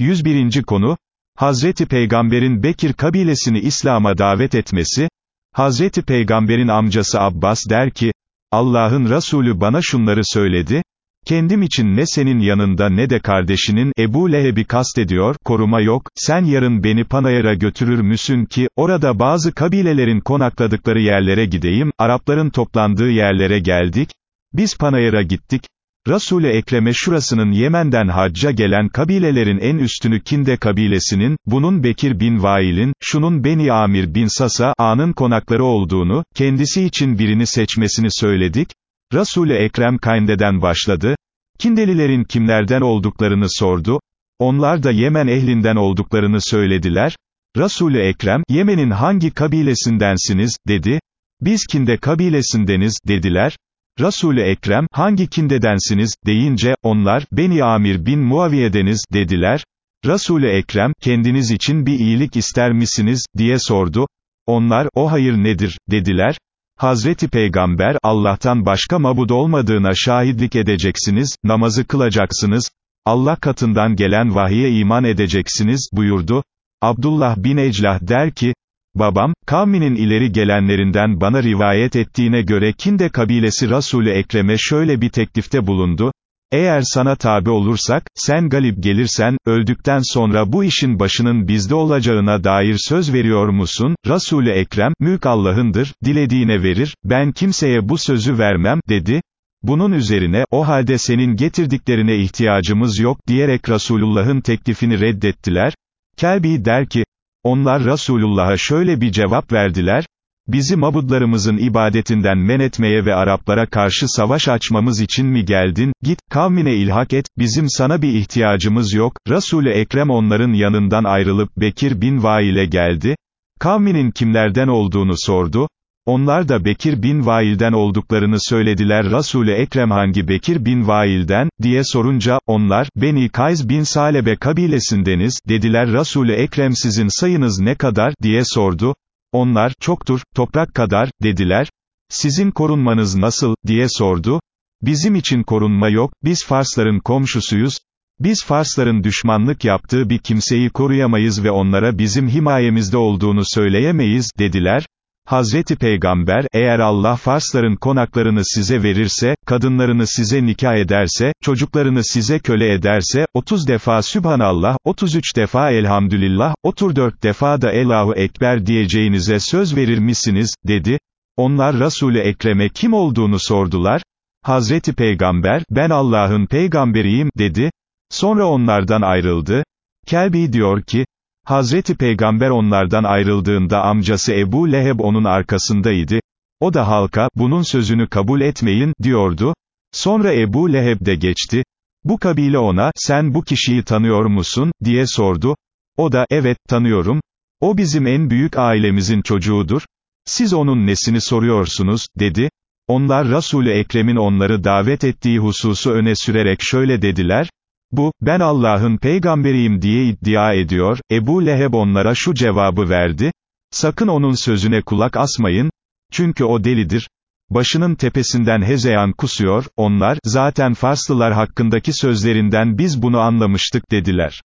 101. konu, Hazreti Peygamber'in Bekir kabilesini İslam'a davet etmesi, Hazreti Peygamber'in amcası Abbas der ki, Allah'ın Resulü bana şunları söyledi, kendim için ne senin yanında ne de kardeşinin, Ebu Leheb'i kastediyor, koruma yok, sen yarın beni Panayır'a götürür müsün ki, orada bazı kabilelerin konakladıkları yerlere gideyim, Arapların toplandığı yerlere geldik, biz Panayır'a gittik, Resul-i Ekrem'e şurasının Yemen'den hacca gelen kabilelerin en üstünü Kinde kabilesinin, bunun Bekir bin Vail'in, şunun Beni Amir bin Sasa, A'nın konakları olduğunu, kendisi için birini seçmesini söyledik, Resul-i Ekrem Kinde'den başladı, Kindelilerin kimlerden olduklarını sordu, onlar da Yemen ehlinden olduklarını söylediler, Resul-i Ekrem, Yemen'in hangi kabilesindensiniz, dedi, biz Kinde kabilesindeniz, dediler, Resul-i Ekrem, hangi kindedensiniz, deyince, onlar, Beni Amir bin Muaviye'deniz, dediler. Resul-i Ekrem, kendiniz için bir iyilik ister misiniz, diye sordu. Onlar, o hayır nedir, dediler. Hazreti Peygamber, Allah'tan başka mabud olmadığına şahitlik edeceksiniz, namazı kılacaksınız, Allah katından gelen vahiye iman edeceksiniz, buyurdu. Abdullah bin Eclah der ki, Babam, kavminin ileri gelenlerinden bana rivayet ettiğine göre Kinde kabilesi Rasulü Ekrem'e şöyle bir teklifte bulundu, eğer sana tabi olursak, sen galip gelirsen, öldükten sonra bu işin başının bizde olacağına dair söz veriyor musun? Rasulü Ekrem, mülk Allah'ındır, dilediğine verir, ben kimseye bu sözü vermem, dedi. Bunun üzerine, o halde senin getirdiklerine ihtiyacımız yok, diyerek Resulullah'ın teklifini reddettiler. Kelbi der ki, onlar Resulullah'a şöyle bir cevap verdiler, bizi mabudlarımızın ibadetinden men etmeye ve Araplara karşı savaş açmamız için mi geldin, git, kavmine ilhak et, bizim sana bir ihtiyacımız yok, Resul-i Ekrem onların yanından ayrılıp Bekir bin Vail'e geldi, kavminin kimlerden olduğunu sordu, onlar da Bekir bin Vail'den olduklarını söylediler. Resul-i Ekrem hangi Bekir bin Vail'den, diye sorunca, onlar, Beni Kays bin Salebe kabilesindeniz, dediler. Resul-i Ekrem sizin sayınız ne kadar, diye sordu, onlar, çoktur, toprak kadar, dediler, sizin korunmanız nasıl, diye sordu, bizim için korunma yok, biz Farsların komşusuyuz, biz Farsların düşmanlık yaptığı bir kimseyi koruyamayız ve onlara bizim himayemizde olduğunu söyleyemeyiz, dediler, Hazreti Peygamber, eğer Allah Farsların konaklarını size verirse, kadınlarını size nikah ederse, çocuklarını size köle ederse, 30 defa Sübhanallah, 33 defa Elhamdülillah, 34 defa da Allahu Ekber diyeceğinize söz verir misiniz, dedi. Onlar Resul-i Ekrem'e kim olduğunu sordular. Hazreti Peygamber, ben Allah'ın peygamberiyim, dedi. Sonra onlardan ayrıldı. Kelbi diyor ki, Hazreti Peygamber onlardan ayrıldığında amcası Ebu Leheb onun arkasındaydı. O da halka, bunun sözünü kabul etmeyin, diyordu. Sonra Ebu Leheb de geçti. Bu kabile ona, sen bu kişiyi tanıyor musun, diye sordu. O da, evet, tanıyorum. O bizim en büyük ailemizin çocuğudur. Siz onun nesini soruyorsunuz, dedi. Onlar Resul-i Ekrem'in onları davet ettiği hususu öne sürerek şöyle dediler, bu, ben Allah'ın peygamberiyim diye iddia ediyor, Ebu Leheb onlara şu cevabı verdi, sakın onun sözüne kulak asmayın, çünkü o delidir, başının tepesinden hezeyan kusuyor, onlar, zaten Farslılar hakkındaki sözlerinden biz bunu anlamıştık dediler.